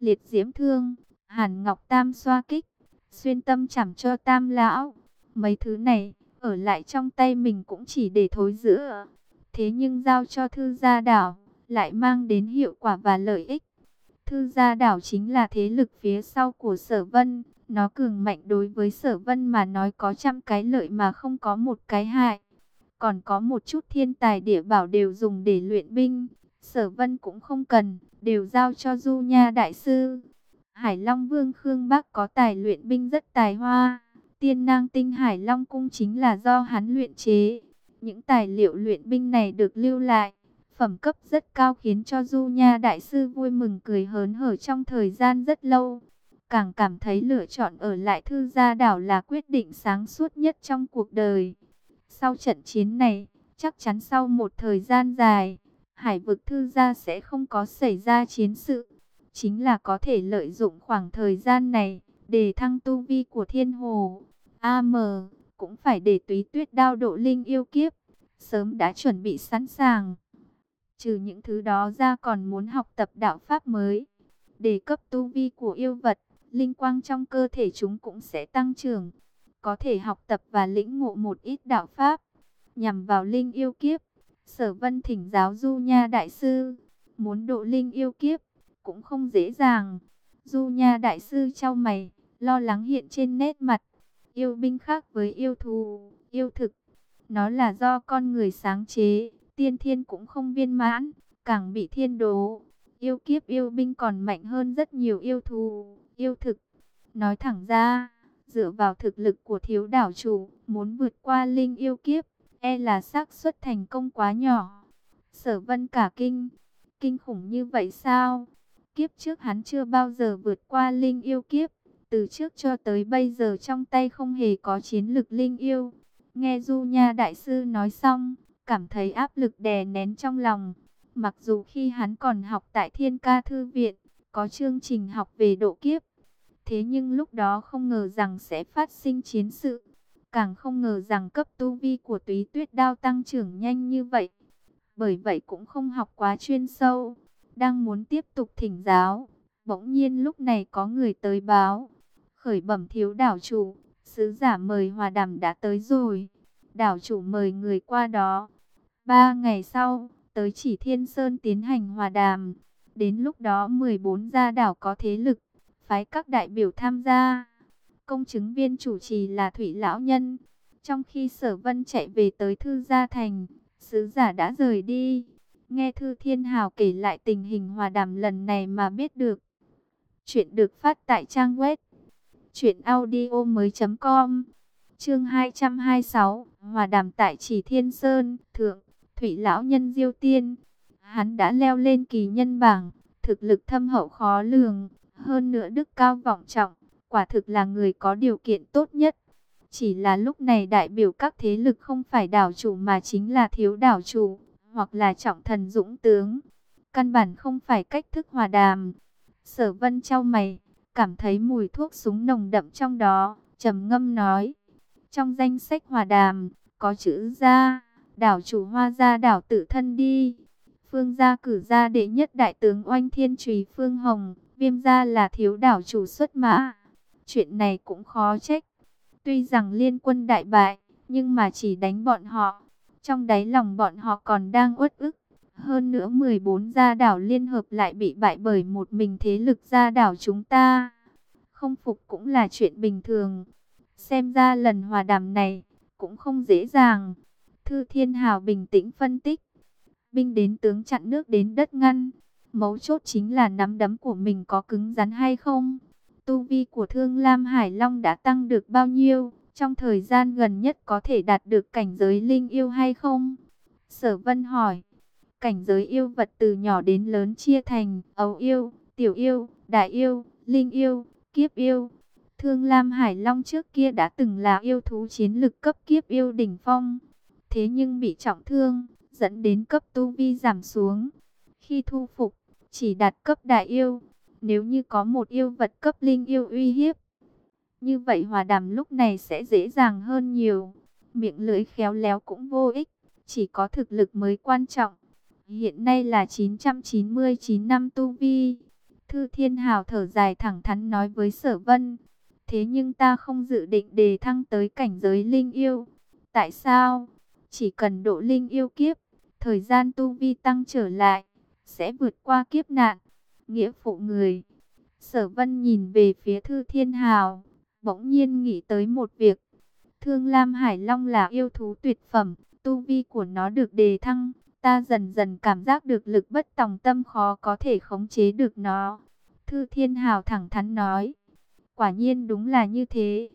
liệt diễm thương, hàn ngọc tam xoa kích, xuyên tâm chẳng cho tam lão. Mấy thứ này, ở lại trong tay mình cũng chỉ để thối giữa. Thế nhưng giao cho thư gia đảo, lại mang đến hiệu quả và lợi ích. Thư gia đảo chính là thế lực phía sau của sở vân. Nó cường mạnh đối với sở vân mà nói có trăm cái lợi mà không có một cái hại. Còn có một chút thiên tài địa bảo đều dùng để luyện binh. Sở vân cũng không cần, đều giao cho du nha đại sư. Hải Long Vương Khương Bắc có tài luyện binh rất tài hoa. Tiên nang tinh Hải Long Cung chính là do hắn luyện chế. Những tài liệu luyện binh này được lưu lại. Phẩm cấp rất cao khiến cho Du Nha Đại Sư vui mừng cười hớn hở trong thời gian rất lâu. Càng cảm thấy lựa chọn ở lại thư gia đảo là quyết định sáng suốt nhất trong cuộc đời. Sau trận chiến này, chắc chắn sau một thời gian dài, hải vực thư gia sẽ không có xảy ra chiến sự. Chính là có thể lợi dụng khoảng thời gian này, để thăng tu vi của thiên hồ. AM, cũng phải để túy tuyết đao độ linh yêu kiếp. Sớm đã chuẩn bị sẵn sàng. Trừ những thứ đó ra còn muốn học tập đạo pháp mới. Để cấp tu vi của yêu vật, linh quang trong cơ thể chúng cũng sẽ tăng trưởng. Có thể học tập và lĩnh ngộ một ít đạo pháp. Nhằm vào linh yêu kiếp. Sở vân thỉnh giáo du nha đại sư. Muốn độ linh yêu kiếp, cũng không dễ dàng. Du nha đại sư trao mày, lo lắng hiện trên nét mặt. Yêu binh khác với yêu thù, yêu thực. Nó là do con người sáng chế, tiên thiên cũng không viên mãn, càng bị thiên đố. Yêu kiếp yêu binh còn mạnh hơn rất nhiều yêu thù, yêu thực. Nói thẳng ra, dựa vào thực lực của thiếu đảo chủ, muốn vượt qua linh yêu kiếp, e là xác suất thành công quá nhỏ. Sở vân cả kinh, kinh khủng như vậy sao? Kiếp trước hắn chưa bao giờ vượt qua linh yêu kiếp, từ trước cho tới bây giờ trong tay không hề có chiến lực linh yêu. Nghe Du Nha Đại Sư nói xong, cảm thấy áp lực đè nén trong lòng. Mặc dù khi hắn còn học tại Thiên Ca Thư Viện, có chương trình học về độ kiếp. Thế nhưng lúc đó không ngờ rằng sẽ phát sinh chiến sự. Càng không ngờ rằng cấp tu vi của túy tuyết đao tăng trưởng nhanh như vậy. bởi vậy cũng không học quá chuyên sâu, đang muốn tiếp tục thỉnh giáo. Bỗng nhiên lúc này có người tới báo, khởi bẩm thiếu đảo chủ, sứ giả mời hòa đàm đã tới rồi, đảo chủ mời người qua đó. Ba ngày sau, tới chỉ Thiên Sơn tiến hành hòa đàm, đến lúc đó 14 gia đảo có thế lực, phái các đại biểu tham gia. Công chứng viên chủ trì là Thủy Lão Nhân, trong khi sở vân chạy về tới Thư Gia Thành, sứ giả đã rời đi. Nghe Thư Thiên Hào kể lại tình hình hòa đàm lần này mà biết được. Chuyện được phát tại trang web truyệnaudiomoi.com. Chương 226, hòa đàm tại Chỉ Thiên Sơn, thượng, Thủy lão nhân Diêu Tiên. Hắn đã leo lên kỳ nhân bảng, thực lực thâm hậu khó lường, hơn nữa đức cao vọng trọng, quả thực là người có điều kiện tốt nhất. Chỉ là lúc này đại biểu các thế lực không phải đảo chủ mà chính là thiếu đảo chủ, hoặc là trọng thần dũng tướng. Căn bản không phải cách thức hòa đàm. Sở vân trao mày, cảm thấy mùi thuốc súng nồng đậm trong đó, trầm ngâm nói. Trong danh sách hòa đàm, có chữ gia, đảo chủ hoa gia đảo tự thân đi. Phương gia cử gia đệ nhất đại tướng oanh thiên trùy phương hồng, viêm gia là thiếu đảo chủ xuất mã. Chuyện này cũng khó trách. Tuy rằng liên quân đại bại, nhưng mà chỉ đánh bọn họ. Trong đáy lòng bọn họ còn đang uất ức. Hơn nữa 14 gia đảo liên hợp lại bị bại bởi một mình thế lực gia đảo chúng ta. Không phục cũng là chuyện bình thường. Xem ra lần hòa đàm này cũng không dễ dàng. Thư Thiên Hào bình tĩnh phân tích. Binh đến tướng chặn nước đến đất ngăn. Mấu chốt chính là nắm đấm của mình có cứng rắn hay không. Tu vi của Thương Lam Hải Long đã tăng được bao nhiêu? Trong thời gian gần nhất có thể đạt được cảnh giới linh yêu hay không? Sở Vân hỏi. Cảnh giới yêu vật từ nhỏ đến lớn chia thành ấu yêu, tiểu yêu, đại yêu, linh yêu, kiếp yêu. Thương Lam Hải Long trước kia đã từng là yêu thú chiến lực cấp kiếp yêu đỉnh phong. Thế nhưng bị trọng thương, dẫn đến cấp tu vi giảm xuống. Khi thu phục, chỉ đạt cấp đại yêu. Nếu như có một yêu vật cấp linh yêu uy hiếp, như vậy hòa đàm lúc này sẽ dễ dàng hơn nhiều. Miệng lưỡi khéo léo cũng vô ích, chỉ có thực lực mới quan trọng. Hiện nay là 999 năm tu vi. Thư Thiên Hào thở dài thẳng thắn nói với Sở Vân. Thế nhưng ta không dự định đề thăng tới cảnh giới linh yêu. Tại sao? Chỉ cần độ linh yêu kiếp, thời gian tu vi tăng trở lại, sẽ vượt qua kiếp nạn. Nghĩa phụ người. Sở Vân nhìn về phía Thư Thiên Hào, bỗng nhiên nghĩ tới một việc. Thương Lam Hải Long là yêu thú tuyệt phẩm, tu vi của nó được đề thăng, ta dần dần cảm giác được lực bất tòng tâm khó có thể khống chế được nó. Thư Thiên Hào thẳng thắn nói, quả nhiên đúng là như thế.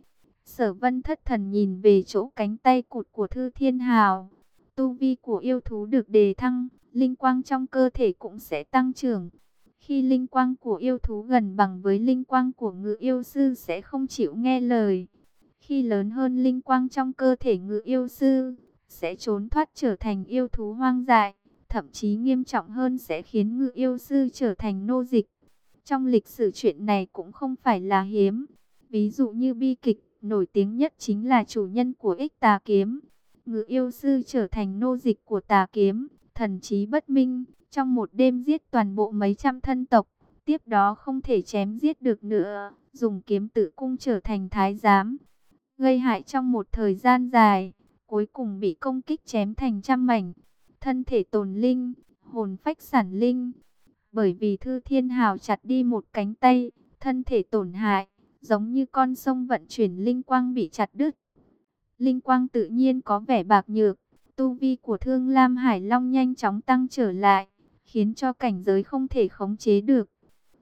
Sở Vân thất thần nhìn về chỗ cánh tay cụt của Thư Thiên Hào. Tu vi của yêu thú được đề thăng, linh quang trong cơ thể cũng sẽ tăng trưởng. Khi linh quang của yêu thú gần bằng với linh quang của ngự yêu sư sẽ không chịu nghe lời. Khi lớn hơn linh quang trong cơ thể ngự yêu sư, sẽ trốn thoát trở thành yêu thú hoang dại. Thậm chí nghiêm trọng hơn sẽ khiến ngự yêu sư trở thành nô dịch. Trong lịch sử chuyện này cũng không phải là hiếm. Ví dụ như bi kịch, nổi tiếng nhất chính là chủ nhân của ích tà kiếm. Ngự yêu sư trở thành nô dịch của tà kiếm, thần trí bất minh, trong một đêm giết toàn bộ mấy trăm thân tộc, tiếp đó không thể chém giết được nữa, dùng kiếm tự cung trở thành thái giám, gây hại trong một thời gian dài, cuối cùng bị công kích chém thành trăm mảnh, thân thể tồn linh, hồn phách sản linh. Bởi vì Thư Thiên Hào chặt đi một cánh tay, thân thể tổn hại, giống như con sông vận chuyển linh quang bị chặt đứt. Linh quang tự nhiên có vẻ bạc nhược, tu vi của Thương Lam Hải Long nhanh chóng tăng trở lại, khiến cho cảnh giới không thể khống chế được.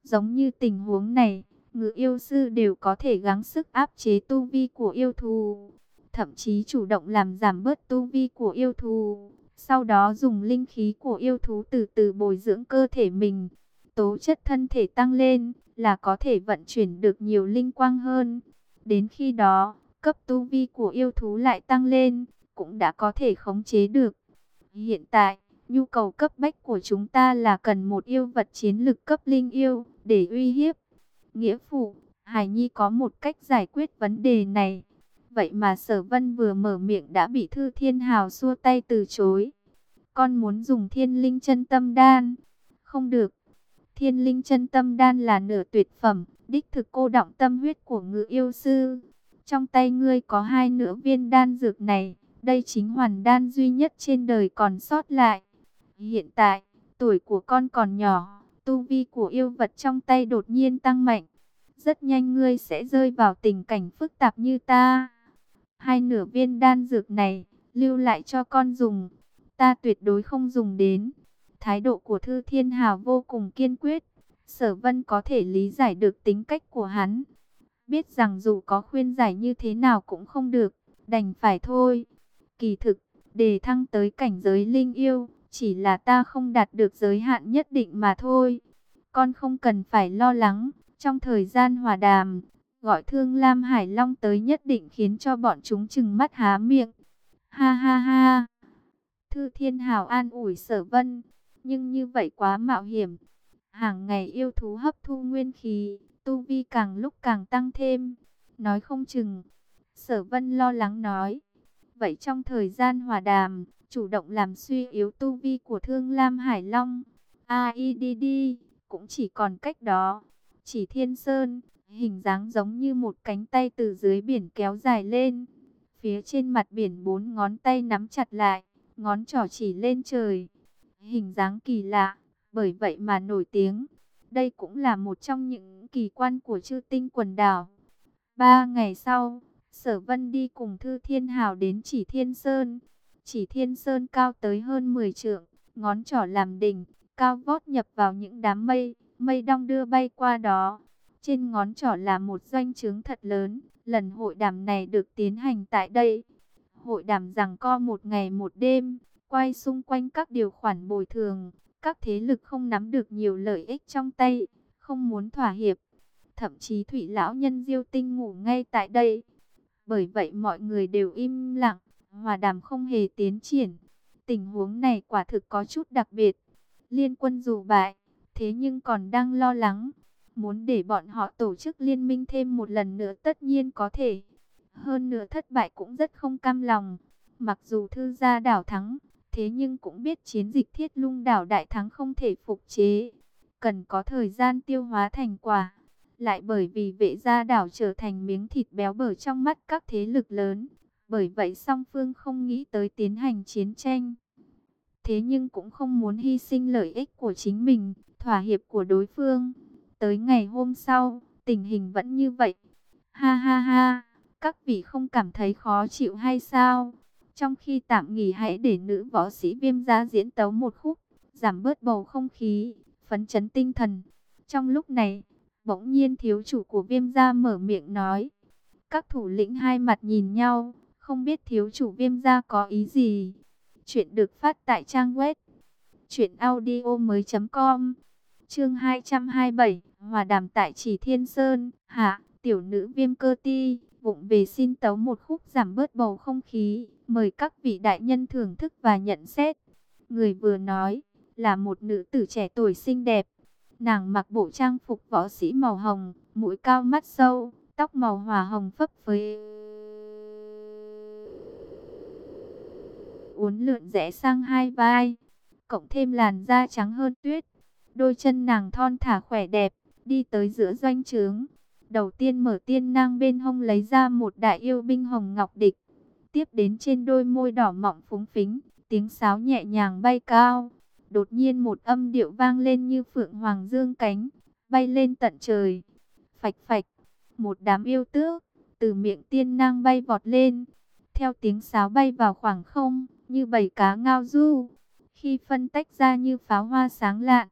Giống như tình huống này, ngự yêu sư đều có thể gắng sức áp chế tu vi của yêu thù, thậm chí chủ động làm giảm bớt tu vi của yêu thù, sau đó dùng linh khí của yêu thú từ từ bồi dưỡng cơ thể mình. Tố chất thân thể tăng lên là có thể vận chuyển được nhiều linh quang hơn. Đến khi đó, cấp tu vi của yêu thú lại tăng lên, cũng đã có thể khống chế được. Hiện tại, Nhu cầu cấp bách của chúng ta là cần một yêu vật chiến lực cấp linh yêu để uy hiếp. Nghĩa phụ, Hải Nhi có một cách giải quyết vấn đề này. Vậy mà Sở Vân vừa mở miệng đã bị Thư Thiên Hào xua tay từ chối. con muốn dùng thiên linh chân tâm đan. Không được, thiên linh chân tâm đan là nửa tuyệt phẩm, đích thực cô động tâm huyết của ngự yêu sư. Trong tay ngươi có hai nửa viên đan dược này, đây chính hoàn đan duy nhất trên đời còn sót lại. Hiện tại, tuổi của con còn nhỏ, tu vi của yêu vật trong tay đột nhiên tăng mạnh. Rất nhanh ngươi sẽ rơi vào tình cảnh phức tạp như ta. Hai nửa viên đan dược này, lưu lại cho con dùng. Ta tuyệt đối không dùng đến. Thái độ của Thư Thiên Hào vô cùng kiên quyết. Sở Vân có thể lý giải được tính cách của hắn. Biết rằng dù có khuyên giải như thế nào cũng không được, đành phải thôi. Kỳ thực, để thăng tới cảnh giới linh yêu, chỉ là ta không đạt được giới hạn nhất định mà thôi. Con không cần phải lo lắng, trong thời gian hòa đàm, gọi thương Lam Hải Long tới nhất định khiến cho bọn chúng chừng mắt há miệng. Ha ha ha! Thư Thiên Hào an ủi sở vân, nhưng như vậy quá mạo hiểm. Hàng ngày yêu thú hấp thu nguyên khí, tu vi càng lúc càng tăng thêm. Nói không chừng, sở vân lo lắng nói. Vậy trong thời gian hòa đàm, chủ động làm suy yếu tu vi của Thương Lam Hải Long. AIDD, cũng chỉ còn cách đó. Chỉ thiên sơn, hình dáng giống như một cánh tay từ dưới biển kéo dài lên. Phía trên mặt biển bốn ngón tay nắm chặt lại, ngón trỏ chỉ lên trời. Hình dáng kỳ lạ, bởi vậy mà nổi tiếng. Đây cũng là một trong những kỳ quan của chư tinh quần đảo. Ba ngày sau, Sở Vân đi cùng Thư Thiên Hào đến Chỉ Thiên Sơn. Chỉ Thiên Sơn cao tới hơn 10 trượng, ngón trỏ làm đỉnh, cao vót nhập vào những đám mây, mây đong đưa bay qua đó. Trên ngón trỏ là một doanh trướng thật lớn, lần hội đàm này được tiến hành tại đây. Hội đàm rằng co một ngày một đêm, quay xung quanh các điều khoản bồi thường, các thế lực không nắm được nhiều lợi ích trong tay, không muốn thỏa hiệp. Thậm chí Thủy Lão Nhân Diêu Tinh ngủ ngay tại đây. Bởi vậy mọi người đều im lặng, hòa đàm không hề tiến triển. Tình huống này quả thực có chút đặc biệt. Liên quân dù bại, thế nhưng còn đang lo lắng. Muốn để bọn họ tổ chức liên minh thêm một lần nữa tất nhiên có thể. Hơn nữa thất bại cũng rất không cam lòng. Mặc dù thư gia đảo thắng, thế nhưng cũng biết chiến dịch thiết lung đảo đại thắng không thể phục chế. Cần có thời gian tiêu hóa thành quả. Lại bởi vì vệ gia đảo trở thành miếng thịt béo bở trong mắt các thế lực lớn. Bởi vậy song phương không nghĩ tới tiến hành chiến tranh. Thế nhưng cũng không muốn hy sinh lợi ích của chính mình, thỏa hiệp của đối phương. Tới ngày hôm sau, tình hình vẫn như vậy. Ha ha ha, các vị không cảm thấy khó chịu hay sao? Trong khi tạm nghỉ hãy để nữ võ sĩ viêm ra diễn tấu một khúc, giảm bớt bầu không khí, phấn chấn tinh thần. Trong lúc này, bỗng nhiên thiếu chủ của viêm gia mở miệng nói. Các thủ lĩnh hai mặt nhìn nhau, không biết thiếu chủ viêm gia có ý gì. Chuyện được phát tại trang web chuyểnaudio.com Chương 227, Hòa đàm tại Chỉ Thiên Sơn, hạ, tiểu nữ Viêm Cơ Ti, vụng về xin tấu một khúc giảm bớt bầu không khí, mời các vị đại nhân thưởng thức và nhận xét. Người vừa nói là một nữ tử trẻ tuổi xinh đẹp. Nàng mặc bộ trang phục võ sĩ màu hồng, mũi cao mắt sâu, tóc màu hòa hồng phấp phới uốn lượn rẽ sang hai vai, cộng thêm làn da trắng hơn tuyết. Đôi chân nàng thon thả khỏe đẹp, đi tới giữa doanh trướng. Đầu tiên mở tiên nang bên hông lấy ra một đại yêu binh hồng ngọc địch. Tiếp đến trên đôi môi đỏ mọng phúng phính, tiếng sáo nhẹ nhàng bay cao. Đột nhiên một âm điệu vang lên như phượng hoàng dương cánh, bay lên tận trời. Phạch phạch, một đám yêu tước, từ miệng tiên nang bay vọt lên. Theo tiếng sáo bay vào khoảng không, như bầy cá ngao du. Khi phân tách ra như pháo hoa sáng lạ,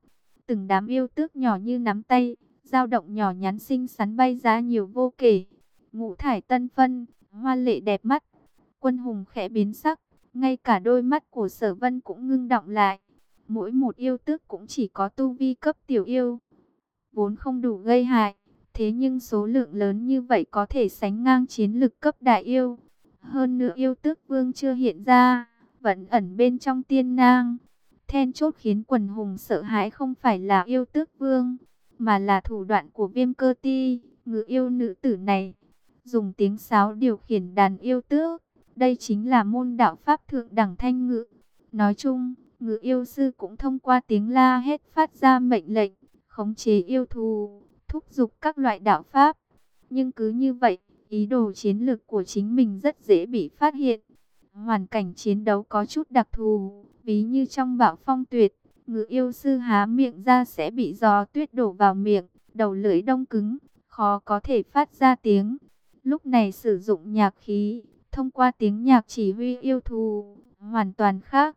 từng đám yêu tước nhỏ như nắm tay, dao động nhỏ nhắn xinh xắn bay ra nhiều vô kể. Ngũ thải tân phân, hoa lệ đẹp mắt. Quân hùng khẽ biến sắc, ngay cả đôi mắt của sở vân cũng ngưng động lại. Mỗi một yêu tước cũng chỉ có tu vi cấp tiểu yêu. Vốn không đủ gây hại, thế nhưng số lượng lớn như vậy có thể sánh ngang chiến lực cấp đại yêu. Hơn nữa yêu tước vương chưa hiện ra, vẫn ẩn bên trong tiên nang. Then chốt khiến quần hùng sợ hãi không phải là yêu tước vương, mà là thủ đoạn của viêm cơ ti, ngự yêu nữ tử này. Dùng tiếng sáo điều khiển đàn yêu tước, đây chính là môn đạo pháp thượng đẳng thanh ngữ Nói chung, ngữ yêu sư cũng thông qua tiếng la hét phát ra mệnh lệnh, khống chế yêu thù, thúc giục các loại đạo pháp. Nhưng cứ như vậy, ý đồ chiến lược của chính mình rất dễ bị phát hiện. Hoàn cảnh chiến đấu có chút đặc thù, ví như trong bão phong tuyệt, ngự yêu sư há miệng ra sẽ bị gió tuyết đổ vào miệng, đầu lưỡi đông cứng, khó có thể phát ra tiếng. Lúc này sử dụng nhạc khí, thông qua tiếng nhạc chỉ huy yêu thù, hoàn toàn khác.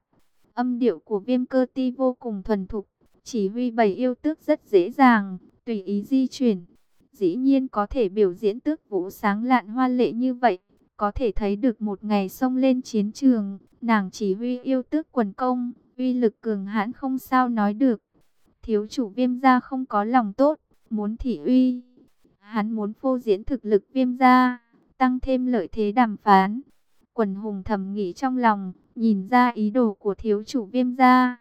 Âm điệu của viêm cơ ti vô cùng thuần thục, chỉ huy bảy yêu tước rất dễ dàng, tùy ý di chuyển. Dĩ nhiên có thể biểu diễn tước vũ sáng lạn hoa lệ như vậy, có thể thấy được một ngày xông lên chiến trường, nàng chỉ huy yêu tước quần công, uy lực cường hãn không sao nói được. Thiếu chủ viêm gia không có lòng tốt, muốn thị uy. Hắn muốn phô diễn thực lực viêm gia, tăng thêm lợi thế đàm phán. Quần hùng thầm nghĩ trong lòng, nhìn ra ý đồ của thiếu chủ viêm gia.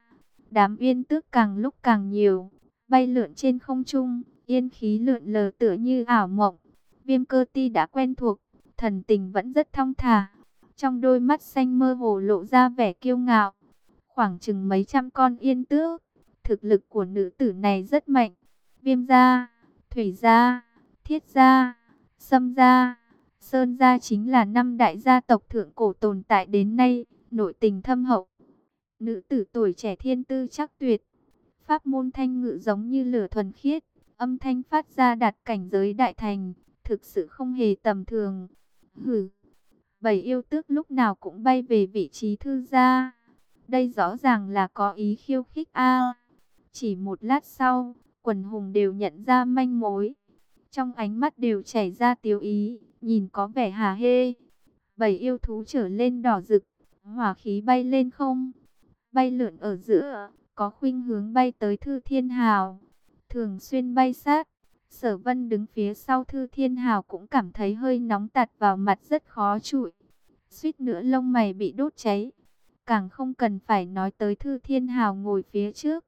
Đám yên tước càng lúc càng nhiều, bay lượn trên không trung, yên khí lượn lờ tựa như ảo mộng. Viêm cơ ti đã quen thuộc, thần tình vẫn rất thong thả. Trong đôi mắt xanh mơ hồ lộ ra vẻ kiêu ngạo. Khoảng chừng mấy trăm con yên tước, thực lực của nữ tử này rất mạnh. Viêm gia, thủy gia, thiết gia, sâm gia, sơn gia chính là năm đại gia tộc thượng cổ tồn tại đến nay, nội tình thâm hậu. Nữ tử tuổi trẻ thiên tư chắc tuyệt, pháp môn thanh ngự giống như lửa thuần khiết, âm thanh phát ra đạt cảnh giới đại thành, thực sự không hề tầm thường. Hừ, bảy yêu tước lúc nào cũng bay về vị trí thư gia. Đây rõ ràng là có ý khiêu khích a. chỉ một lát sau, quần hùng đều nhận ra manh mối. Trong ánh mắt đều chảy ra tiêu ý, nhìn có vẻ hà hê. Bảy yêu thú trở lên đỏ rực, hỏa khí bay lên không, bay lượn ở giữa, có khuynh hướng bay tới Thư Thiên Hào, thường xuyên bay sát. Sở Vân đứng phía sau Thư Thiên Hào cũng cảm thấy hơi nóng tạt vào mặt rất khó chịu. Suýt nữa lông mày bị đốt cháy. Càng không cần phải nói tới Thư Thiên Hào ngồi phía trước.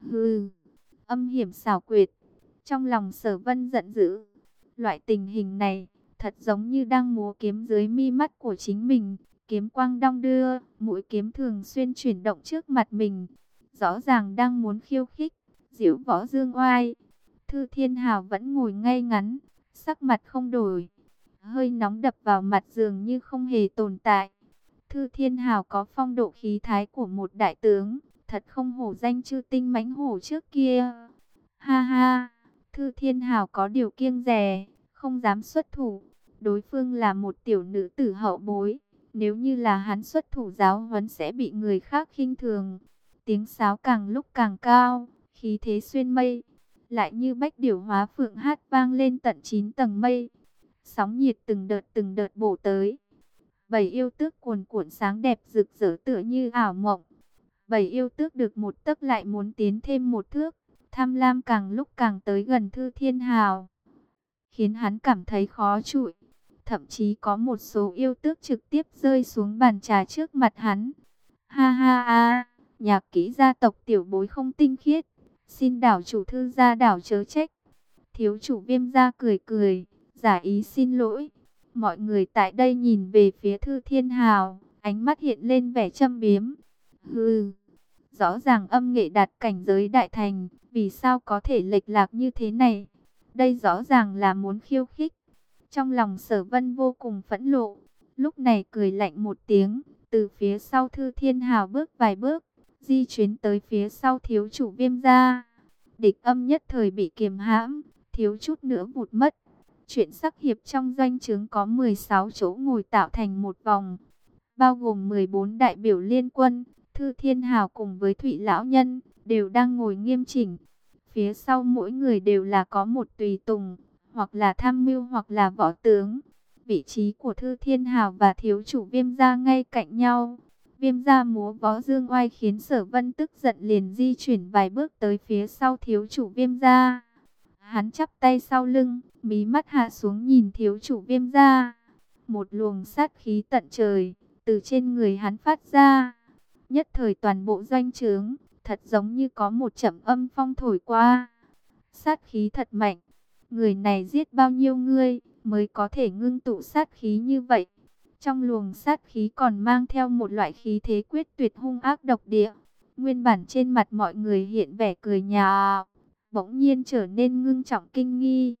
Hừ, âm hiểm xảo quyệt. Trong lòng Sở Vân giận dữ. Loại tình hình này, thật giống như đang múa kiếm dưới mi mắt của chính mình. Kiếm quang đong đưa, mũi kiếm thường xuyên chuyển động trước mặt mình. Rõ ràng đang muốn khiêu khích, diễu võ dương oai. Thư Thiên Hào vẫn ngồi ngay ngắn, sắc mặt không đổi. Hơi nóng đập vào mặt dường như không hề tồn tại. Thư Thiên Hào có phong độ khí thái của một đại tướng, thật không hổ danh chư tinh mãnh hổ trước kia. Ha ha, Thư Thiên Hào có điều kiêng rè, không dám xuất thủ. Đối phương là một tiểu nữ tử hậu bối, nếu như là hắn xuất thủ giáo huấn sẽ bị người khác khinh thường. Tiếng sáo càng lúc càng cao, khí thế xuyên mây, lại như bách điểu hóa phượng hát vang lên tận 9 tầng mây. Sóng nhiệt từng đợt từng đợt bổ tới. Bảy yêu tước cuồn cuộn sáng đẹp rực rỡ tựa như ảo mộng. Bảy yêu tước được một tấc lại muốn tiến thêm một thước. Tham lam càng lúc càng tới gần Thư Thiên Hào. Khiến hắn cảm thấy khó chịu. Thậm chí có một số yêu tước trực tiếp rơi xuống bàn trà trước mặt hắn. Ha ha ha, nhạc kỹ gia tộc tiểu bối không tinh khiết. Xin đảo chủ thư gia đảo chớ trách. Thiếu chủ viêm gia cười cười, giả ý xin lỗi. Mọi người tại đây nhìn về phía thư thiên hào, ánh mắt hiện lên vẻ châm biếm. Hừ, rõ ràng âm nghệ đạt cảnh giới đại thành, vì sao có thể lệch lạc như thế này? Đây rõ ràng là muốn khiêu khích. Trong lòng sở vân vô cùng phẫn nộ, lúc này cười lạnh một tiếng, từ phía sau thư thiên hào bước vài bước, di chuyển tới phía sau thiếu chủ viêm gia. Địch âm nhất thời bị kiềm hãm, thiếu chút nữa vụt mất. Chuyện sắc hiệp trong doanh trướng có 16 chỗ ngồi tạo thành một vòng, bao gồm 14 đại biểu liên quân, Thư Thiên Hào cùng với Thụy Lão Nhân, đều đang ngồi nghiêm chỉnh. Phía sau mỗi người đều là có một tùy tùng, hoặc là tham mưu hoặc là võ tướng. Vị trí của Thư Thiên Hào và thiếu chủ viêm gia ngay cạnh nhau. Viêm gia múa võ dương oai khiến sở vân tức giận liền di chuyển vài bước tới phía sau thiếu chủ viêm gia. Hắn chắp tay sau lưng, mí mắt hạ xuống nhìn thiếu chủ viêm gia. Một luồng sát khí tận trời, từ trên người hắn phát ra. Nhất thời toàn bộ doanh trướng, thật giống như có một chậm âm phong thổi qua. Sát khí thật mạnh. Người này giết bao nhiêu ngươi mới có thể ngưng tụ sát khí như vậy? Trong luồng sát khí còn mang theo một loại khí thế quyết tuyệt hung ác độc địa. Nguyên bản trên mặt mọi người hiện vẻ cười nhà, bỗng nhiên trở nên ngưng trọng kinh nghi.